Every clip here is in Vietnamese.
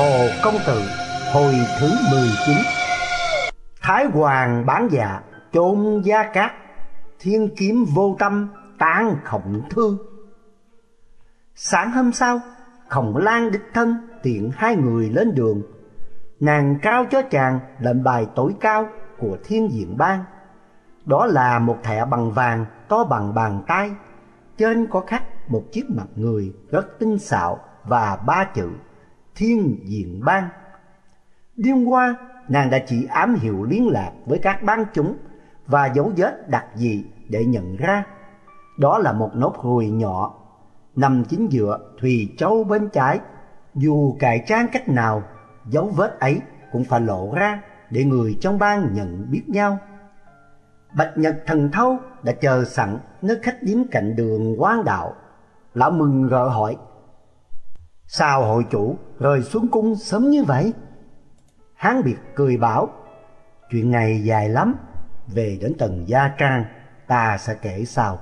Hồ Công tử Hồi thứ 19 Thái Hoàng bán dạ trôn gia cát. Thiên kiếm vô tâm, tán khổng thư. Sáng hôm sau, Khổng lan đích thân tiện hai người lên đường. Nàng trao cho chàng lệnh bài tối cao của thiên diện bang. Đó là một thẻ bằng vàng to bằng bàn tay. Trên có khắc một chiếc mặt người rất tinh xảo và ba chữ thiên diện ban Đêm qua, nàng đã chỉ ám hiệu liên lạc với các bang chúng Và dấu vết đặc dị để nhận ra. Đó là một nốt ruồi nhỏ, Nằm chính giữa Thùy Châu bên trái. Dù cải trang cách nào, Dấu vết ấy cũng phải lộ ra Để người trong bang nhận biết nhau. Bạch Nhật Thần Thâu đã chờ sẵn nơi khách điếm cạnh đường quán đạo. Lão mừng rỡ hỏi Sao hội chủ rời xuống cung sớm như vậy? Hán Biệt cười bảo, Chuyện này dài lắm, Về đến tầng Gia Trang, Ta sẽ kể sau.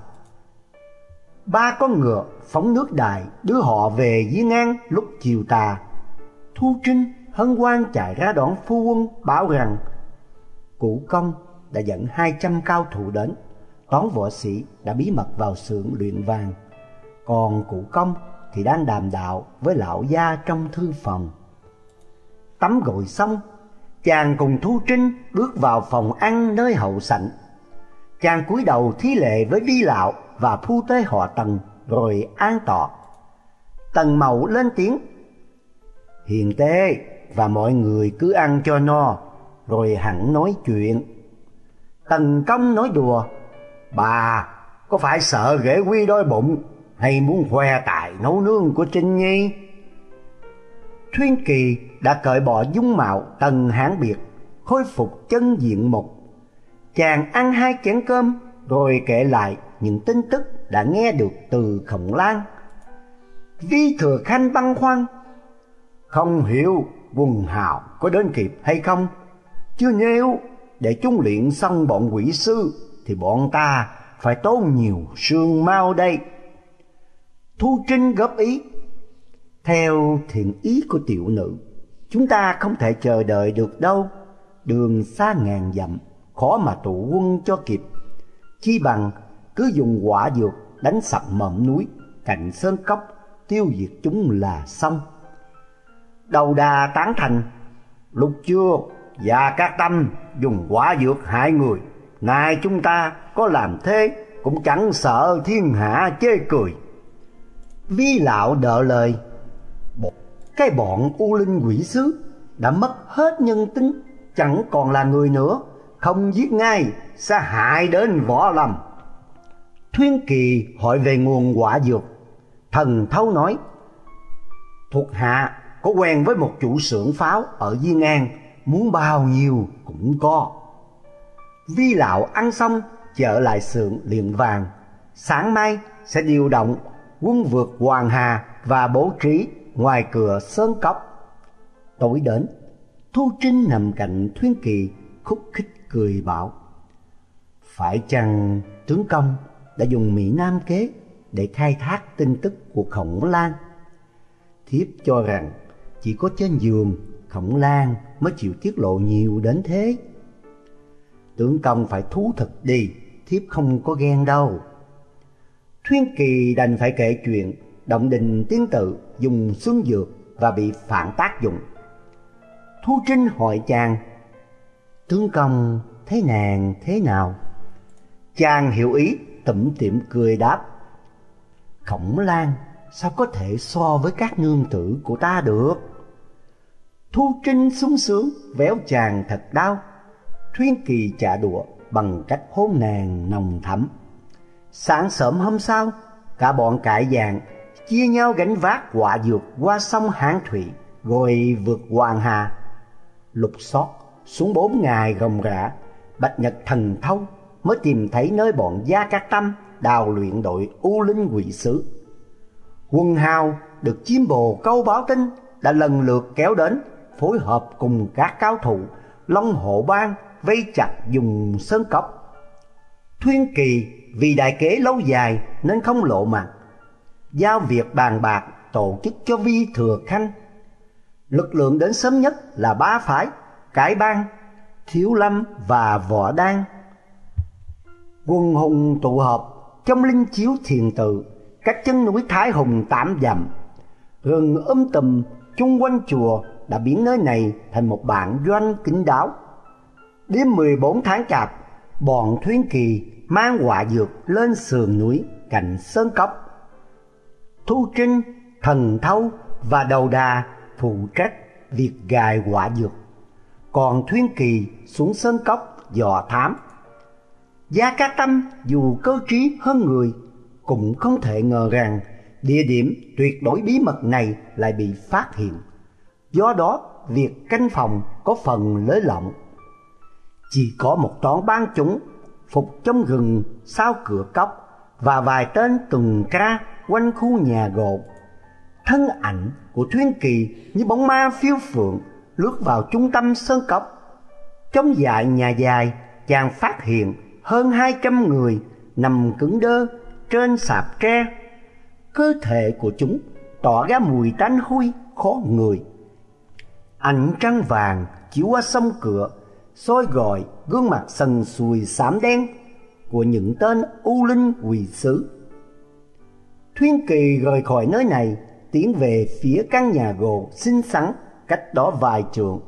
Ba con ngựa phóng nước đại Đưa họ về Di ngang lúc chiều tà. Thu Trinh, hân quan chạy ra đón phu quân, Bảo rằng Cụ công đã dẫn hai trăm cao thủ đến Toán võ sĩ đã bí mật vào xưởng luyện vàng. Còn cụ công thì đang đàm đạo với lão gia trong thư phòng. Tắm gội xong, chàng cùng Thu Trinh bước vào phòng ăn nơi hậu sảnh. Chàng cúi đầu thí lệ với vi lão và phu tế họ Tần rồi an tọa. Tần Mậu lên tiếng: "Hiền tế và mọi người cứ ăn cho no, rồi hẳn nói chuyện." Tần Công nói đùa: "Bà có phải sợ ghế quy đôi bụng hay muốn khoe tài nấu nướng của Trinh Nhi. Thuyên Kỳ đã cởi bỏ dung mạo tần hán biệt, khôi phục chân diện mục. Chàng ăn hai chén cơm rồi kể lại những tin tức đã nghe được từ Khổng Lan. Vi Thừa Khanh băn khoăn, không hiểu quần hào có đến kịp hay không, chưa nếu để chúng luyện xong bọn quỷ sư thì bọn ta phải tốn nhiều sương mau đây. Thu Trinh góp ý. Theo thiện ý của tiểu nữ, Chúng ta không thể chờ đợi được đâu. Đường xa ngàn dặm, Khó mà tụ quân cho kịp. Chi bằng cứ dùng quả dược Đánh sập mỏm núi, Cạnh sơn cốc, Tiêu diệt chúng là xong. Đầu đà tán thành, Lúc chưa Và các tâm dùng quả dược hại người, Nay chúng ta có làm thế Cũng chẳng sợ thiên hạ chê cười. Vi lão đỡ lời. Cái bọn U Linh quỷ sứ Đã mất hết nhân tính, Chẳng còn là người nữa. Không giết ngay Sẽ hại đến võ lâm. Thuyên Kỳ hỏi về nguồn quả dược. Thần Thâu nói, Thuộc hạ có quen với một chủ xưởng pháo ở Diên An Muốn bao nhiêu cũng có. Vi lão ăn xong chợ lại xưởng liền vàng. Sáng mai sẽ điều động quân vượt Hoàng Hà và bố trí ngoài cửa sơn cốc. Tối đến, Thu Trinh nằm cạnh Thuyên Kỳ khúc khích cười bảo Phải chăng tướng công đã dùng Mỹ Nam kế để khai thác tin tức của Khổng Lan? Thiếp cho rằng chỉ có trên giường Khổng Lan mới chịu tiết lộ nhiều đến thế. Tướng công phải thú thực đi, thiếp không có ghen đâu. Thuyên Kỳ đành phải kể chuyện động đình tiến tự dùng xuân dược và bị phản tác dụng. Thu Trinh hỏi chàng, tướng công thấy nàng thế nào? Chàng hiểu ý, tủm tỉm cười đáp, Khổng Lan sao có thể so với các nương tử của ta được? Thu Trinh sung sướng, véo chàng thật đau. Thuyên Kỳ trả đùa bằng cách hôn nàng nồng thắm. Sáng sớm hôm sau, cả bọn cải dạng chia nhau gánh vác quả dược qua sông Hán Thủy, rồi vượt Hoàng Hà. Lục xót xuống bốn ngày gồng rã, Bạch Nhật thần thâu mới tìm thấy nơi bọn Gia Cát Tâm đào luyện đội U Linh Quỷ Sứ. Quân hào được chiếm bồ câu báo tin đã lần lượt kéo đến phối hợp cùng các cao thủ Long Hộ Bang vây chặt dùng sơn cốc. Thuyên Kỳ vì đại kế lâu dài nên không lộ mặt. Giao việc bàn bạc tổ chức cho Vi Thừa Khanh. Lực lượng đến sớm nhất là ba phái, Cải Bang, Thiếu Lâm và Võ Đan. Quân hùng tụ họp trong linh chiếu thiền tự, các chân núi Thái Hùng tám dặm, rừng um tùm chung quanh chùa đã biến nơi này thành một bản doanh kín đáo. Đêm 14 tháng chạp, bọn Thuyến Kỳ mang quả dược lên sườn núi cạnh sơn cốc. Thu Trinh, Thần Thâu và Đầu Đà phụ trách việc gài quả dược, còn Thuyên Kỳ xuống sơn cốc dò thám. Gia Cát Tâm dù cơ trí hơn người cũng không thể ngờ rằng địa điểm tuyệt đối bí mật này lại bị phát hiện. Do đó, việc canh phòng có phần lới lỏng. Chỉ có một toán ban chúng phục trong rừng sau cửa cốc và vài tên tuần tra quanh khu nhà gỗ. Thân ảnh của Thuyên Kỳ như bóng ma phiêu phượng lướt vào trung tâm sơn cốc. Trong dại nhà dài, chàng phát hiện hơn hai trăm người nằm cứng đơ trên sạp tre. Cơ thể của chúng tỏ ra mùi tanh hôi khó người. Ánh trăng vàng chiếu qua sông cửa, soi gọi gương mặt sần sùi xám đen của những tên u linh quỷ sứ. Thuyên Kỳ rời khỏi nơi này, tiến về phía căn nhà gỗ xinh xắn cách đó vài trượng.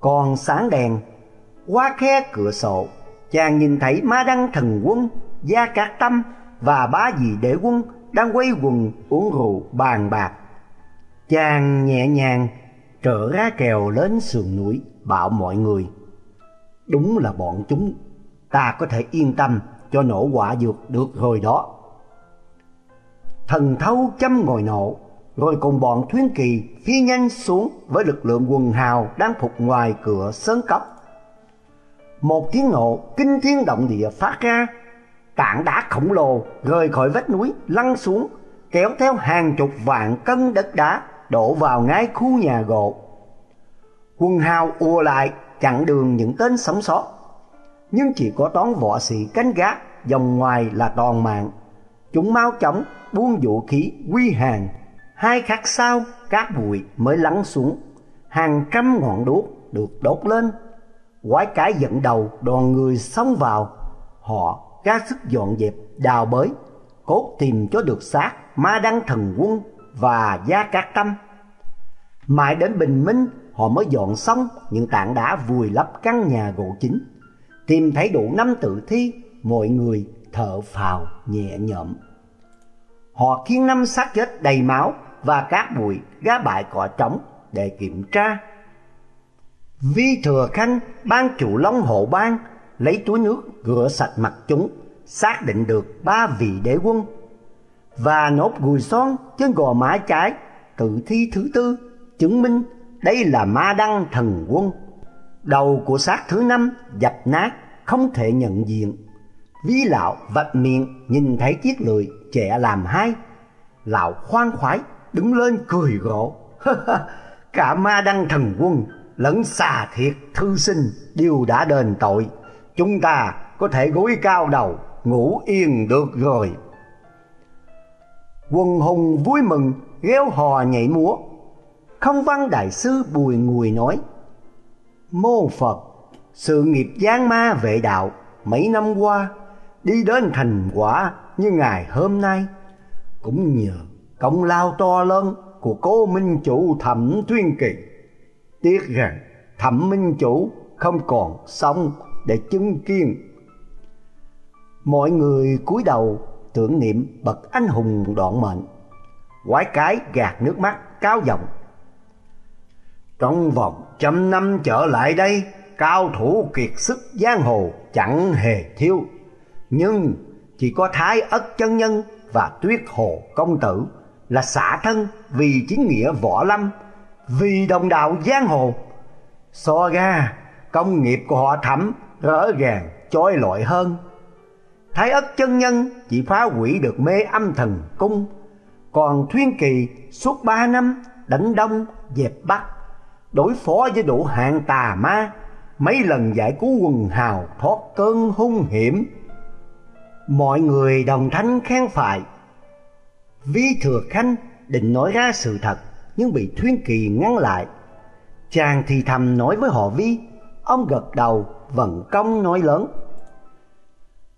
Còn sáng đèn, qua khe cửa sổ, chàng nhìn thấy ma đăng thần quân, gia cát tâm và bá dị đệ quân đang quay quần uống rượu bàn bạc. Chàng nhẹ nhàng trở ra kèo lên sườn núi bảo mọi người. Đúng là bọn chúng, ta có thể yên tâm cho nổ quả dược được rồi đó. Thần thấu chăm ngồi nổ, rồi cùng bọn Thuyến kỳ phi nhanh xuống với lực lượng quần hào đang phục ngoài cửa sơn cấp. Một tiếng nổ kinh thiên động địa phát ra, tảng đá khổng lồ rời khỏi vách núi lăn xuống, kéo theo hàng chục vạn cân đất đá đổ vào ngay khu nhà gỗ. Quân hào ùa lại chặn đường những tên sống sót, nhưng chỉ có toán võ sĩ cánh gác dòng ngoài là toàn mạng. Chúng mau chóng buông vũ khí quy hàng, hai khắc sau cát bụi mới lắng xuống, hàng trăm ngọn đuốc được đốt lên. Quái cái dẫn đầu đoàn người xông vào, họ ra sức dọn dẹp đào bới, cốt tìm cho được xác ma đăng thần quân và gia cát tâm. Mãi đến bình minh họ mới dọn xong những tảng đá vùi lấp căn nhà gỗ chính. Tìm thấy đủ năm tử thi, mọi người thở phào nhẹ nhõm. Họ khiêng năm xác chết đầy máu và các bụi gá bại cỏ trống để kiểm tra. Vi thừa khanh ban chủ long hộ ban lấy túi nước rửa sạch mặt chúng, xác định được ba vị đế quân và nốt gùi son trên gò má trái tự thi thứ tư chứng minh đây là ma đăng thần quân. Đầu của xác thứ năm, dập nát, không thể nhận diện. ví lão vạch miệng, nhìn thấy chiếc lưỡi, trẻ làm hai. Lão khoan khoái, đứng lên cười gỗ. Cả ma đăng thần quân lẫn xà thiệt, thư sinh đều đã đền tội. Chúng ta có thể gối cao đầu, ngủ yên được rồi. Quần hùng vui mừng reo hò nhảy múa không văn đại sư Bùi Ngùi nói, Mô Phật, Sự nghiệp giang ma vệ đạo Mấy năm qua Đi đến thành quả như ngày hôm nay, Cũng nhờ công lao to lớn Của cố minh chủ thẩm tuyên kỳ. Tiếc rằng thẩm minh chủ Không còn sống để chứng kiến. Mọi người cúi đầu tưởng niệm bậc anh hùng đoạn mệnh. Quái cái gạt nước mắt cao giọng trong vòng trăm năm trở lại đây, cao thủ kiệt sức giang hồ chẳng hề thiếu. Nhưng chỉ có Thái Ất chân nhân và Tuyết Hồ công tử là xả thân vì chính nghĩa võ lâm, vì đồng đạo giang hồ. So ra, công nghiệp của họ thẩm rõ ràng chói lọi hơn. Thái Ất chân nhân chỉ phá hủy được mê âm thần cung, còn Thuyên Kỳ suốt ba năm đánh đông dẹp bắc đối phó với đủ hạng tà ma, mấy lần giải cứu quần hào thoát cơn hung hiểm. Mọi người đồng thanh khen phải. Vi Thừa Khanh định nói ra sự thật nhưng bị Thuyên Kỳ ngăn lại, Chàng thì thầm nói với họ Vi, ông gật đầu vận công nói lớn.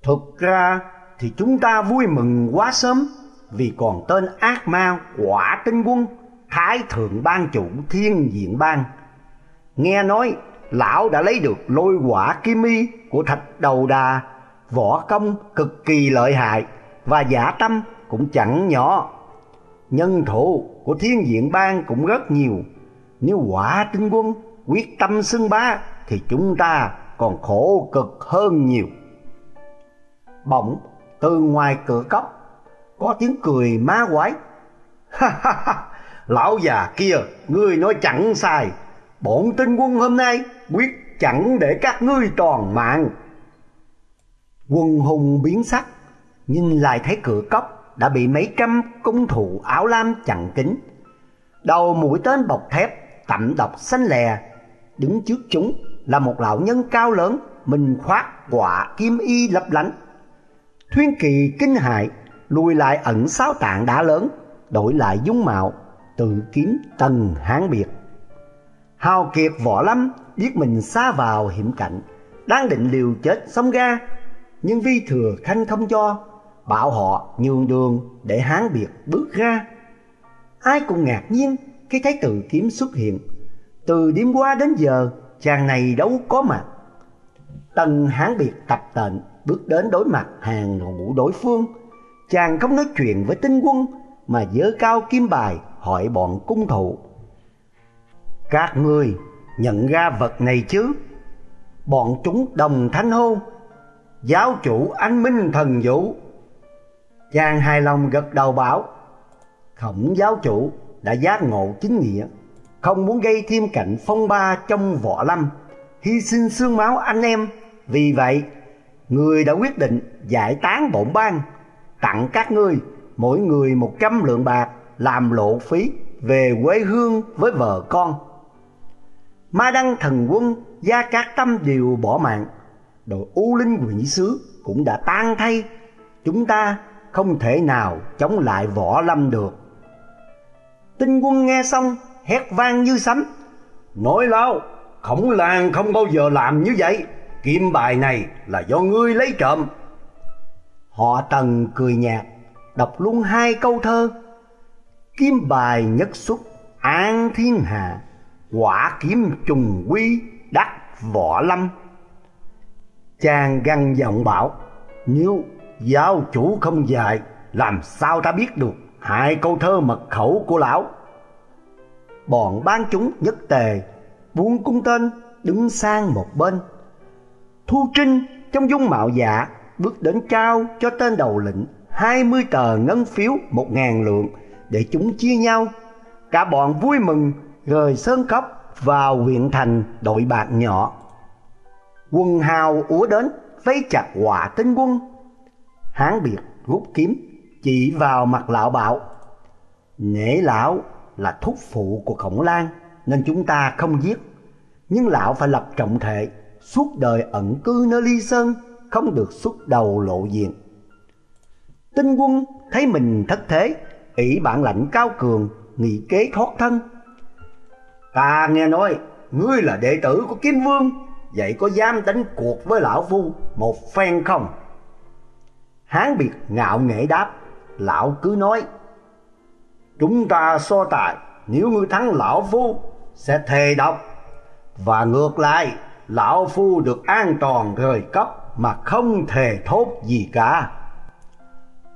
Thực ra thì chúng ta vui mừng quá sớm vì còn tên ác ma quả tinh quân thái thượng ban chủ thiên diện ban. Nghe nói lão đã lấy được lôi quả kim y của thạch đầu đà, võ công cực kỳ lợi hại và giả tâm cũng chẳng nhỏ. Nhân thủ của thiên diện ban cũng rất nhiều. Nếu quả tinh quân quyết tâm xưng bá thì chúng ta còn khổ cực hơn nhiều. Bỗng, từ ngoài cửa cốc, có tiếng cười ma quái lão già kia, ngươi nói chẳng sai. Bổn tinh quân hôm nay quyết chẳng để các ngươi toàn mạng. Quân hùng biến sắc, nhìn lại thấy cửa cốc đã bị mấy trăm cung thủ áo lam chặn kín. Đầu mũi tên bọc thép, tẩm độc xanh lè. Đứng trước chúng là một lão nhân cao lớn, mình khoác quả kim y lấp lánh. Thuyên kỳ kinh hại, lùi lại ẩn sáu tạng đá lớn, đổi lại dung mạo tự kiếm tần hán biệt. Hào kiệt võ lâm, biết mình xa vào hiểm cảnh, đang định liều chết sống ga nhưng vi thừa khanh không cho, bảo họ nhường đường để hán biệt bước ra. Ai cũng ngạc nhiên khi thấy tự kiếm xuất hiện. Từ đêm qua đến giờ, chàng này đâu có mặt. Tần hán biệt tập tệnh, bước đến đối mặt hàng ngũ đối phương. Chàng không nói chuyện với tinh quân mà giơ cao kiếm bài hỏi bọn cung thủ. Các ngươi nhận ra vật này chứ? Bọn chúng đồng thanh hô, giáo chủ anh minh thần vũ. Chàng hài lòng gật đầu bảo, khổng giáo chủ đã giác ngộ chính nghĩa, không muốn gây thêm cảnh phong ba trong võ lâm. Hy sinh xương máu anh em, vì vậy người đã quyết định giải tán bổn bang, tặng các ngươi mỗi người một trăm lượng bạc làm lộ phí về quê hương với vợ con. Ma đăng thần quân gia cát tâm đều bỏ mạng. Đội u linh quỷ sứ cũng đã tan thay. Chúng ta không thể nào chống lại võ lâm được. Tinh quân nghe xong, hét vang như sấm. Nói lao khổng làng không bao giờ làm như vậy. Kim bài này là do ngươi lấy trộm. Họ tần cười nhạt đọc luôn hai câu thơ. Kim bài nhất xuất, an thiên hạ quả kiếm trùng quy, đắc võ lâm. Chàng gằn giọng bảo, nếu giáo chủ không dạy, làm sao ta biết được hai câu thơ mật khẩu của lão? Bọn ban chúng nhất tề, buông cung tên, đứng sang một bên. Thu trinh trong dung mạo dạ bước đến trao cho tên đầu lĩnh hai mươi tờ ngân phiếu một ngàn lượng để chúng chia nhau. Cả bọn vui mừng, rời sơn cốc vào huyện thành đội bạc nhỏ. Quân hào úa đến, vây chặt quả tinh quân. Hán biệt rút kiếm, chỉ vào mặt lão bảo, nể lão là thúc phụ của khổng lan, nên chúng ta không giết. Nhưng lão phải lập trọng thệ suốt đời ẩn cư nơi ly sơn, không được xuất đầu lộ diện tinh quân thấy mình thất thế, ỷ bản lãnh cao cường, nghị kế thoát thân. Ta nghe nói, ngươi là đệ tử của kim vương, vậy có dám đánh cuộc với lão phu một phen không? Hán biệt ngạo nghễ đáp, lão cứ nói, chúng ta so tài, nếu ngươi thắng lão phu, sẽ thề độc. Và ngược lại, lão phu được an toàn rời cấp mà không thề thốt gì cả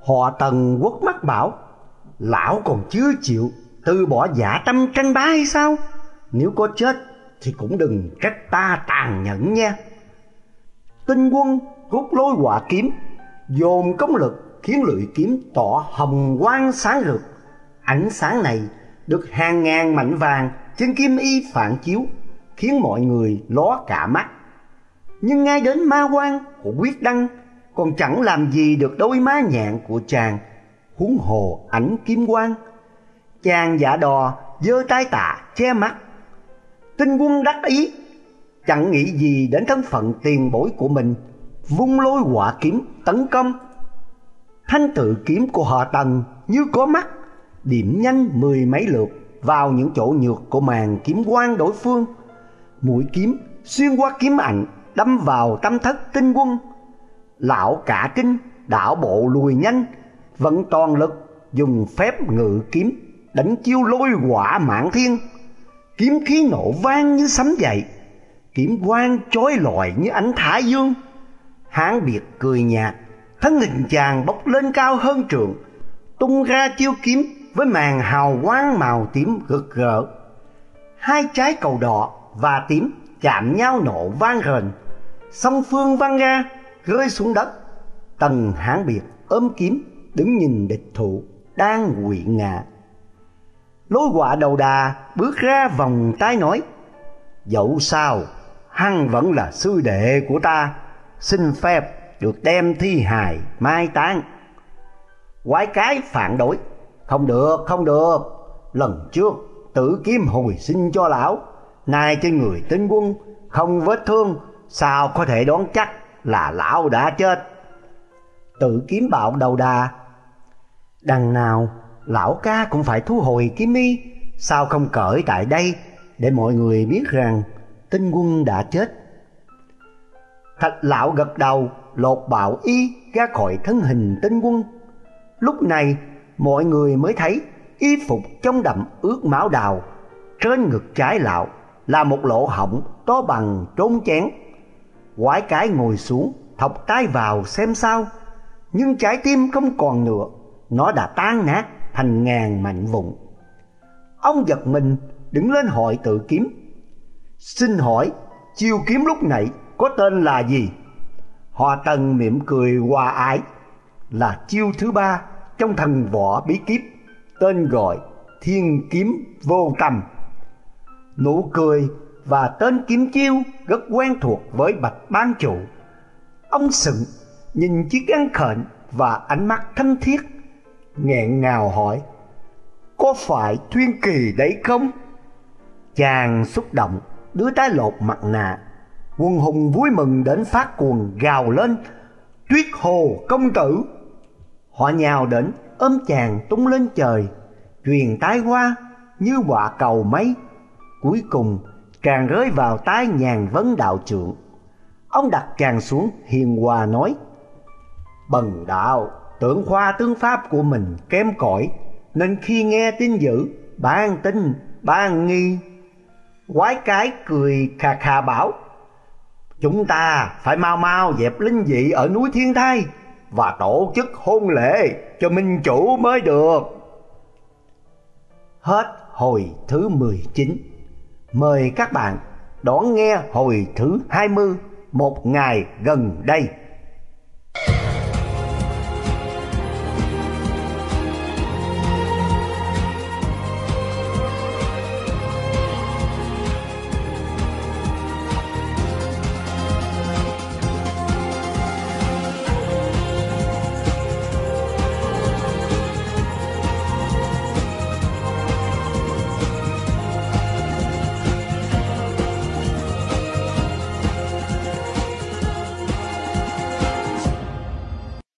họ tần quốc mắt bảo lão còn chưa chịu từ bỏ giả tâm trăng bá hay sao? Nếu có chết thì cũng đừng trách ta tàn nhẫn nha. Tinh quân rút lôi quả kiếm, dồn công lực khiến lưỡi kiếm tỏ hồng quang sáng rực. Ánh sáng này được hàng ngàn mảnh vàng trên kim y phản chiếu, khiến mọi người ló cả mắt. Nhưng ngay đến ma quan của quyết đăng còn chẳng làm gì được đôi má nhạn của chàng, huống hồ ảnh kim quang chàng giả đò, giơ tay tạ, che mắt tinh quân đắc ý, chẳng nghĩ gì đến thân phận tiền bối của mình, vung lôi quả kiếm tấn công thanh tự kiếm của họ tần như có mắt, điểm nhanh mười mấy lượt vào những chỗ nhược của màn kiếm quan đối phương. Mũi kiếm, xuyên qua kiếm ảnh, đâm vào tâm thất tinh quân. Lão cả kinh đảo bộ lùi nhanh, vận toàn lực dùng phép ngự kiếm đánh chiêu lôi quả mạng thiên. Kiếm khí nổ vang như sấm dậy, kiếm quang chói lọi như ánh thái dương. Hán biệt cười nhạt, thân hình chàng bốc lên cao hơn trường, tung ra chiêu kiếm với màn hào quang màu tím rực rỡ. Hai trái cầu đỏ và tím chạm nhau nổ vang rền, song phương văng ra rơi xuống đất. Tần hán biệt ôm kiếm, đứng nhìn địch thủ đang quỵ ngạ Lối quạ đầu đà bước ra vòng tay nói, Dẫu sao, Hăng vẫn là sư đệ của ta, Xin phép được đem thi hài mai táng Quái cái phản đối, Không được không được, Lần trước tử kiếm hồi sinh cho lão, Nay trên người tinh quân Không vết thương, Sao có thể đoán chắc là lão đã chết. Tự kiếm bạo đầu đà. Đằng nào, lão ca cũng phải thu hồi kiếm mi Sao không cởi tại đây Để mọi người biết rằng tinh quân đã chết? Thạch lão gật đầu, lột bạo y ra khỏi thân hình tinh quân. Lúc này, mọi người mới thấy y phục trong đậm ướt máu đào. Trên ngực trái lão là một lỗ hổng to bằng trốn chén. Quái cái ngồi xuống, thọc tay vào xem sao Nhưng trái tim không còn nữa, Nó đã tan nát thành ngàn mảnh vụn Ông giật mình, đứng lên hỏi tự kiếm Xin hỏi, chiêu kiếm lúc nãy có tên là gì? Hòa Tần mỉm cười hòa ái là chiêu thứ ba trong thần võ bí kíp, tên gọi thiên kiếm vô tâm. Nụ cười và tên kiếm chiêu rất quen thuộc với bạch ban chủ. Ông sững nhìn chiếc găng khệnh và ánh mắt thân thiết, nghẹn ngào hỏi, có phải Thuyên Kỳ đấy không? Chàng xúc động, đưa tay lột mặt nạ. Quân hùng vui mừng đến phát cuồng gào lên, Tuyết hồ công tử! Họ nhào đến ôm chàng tung lên trời, truyền tái qua như quả cầu mấy. Cuối cùng càng rơi vào tai nhàn vấn đạo trượng. Ông đặt càng xuống hiền hòa nói, Bần đạo, tưởng khoa tướng pháp của mình kém cỏi nên khi nghe tin dữ, ban tin, ban nghi. Quái cái cười khà khà bảo, Chúng ta phải mau mau dẹp linh dị ở núi Thiên Thai và tổ chức hôn lễ cho minh chủ mới được. Hết hồi thứ 19. Mời các bạn đón nghe hồi thứ 20 một ngày gần đây.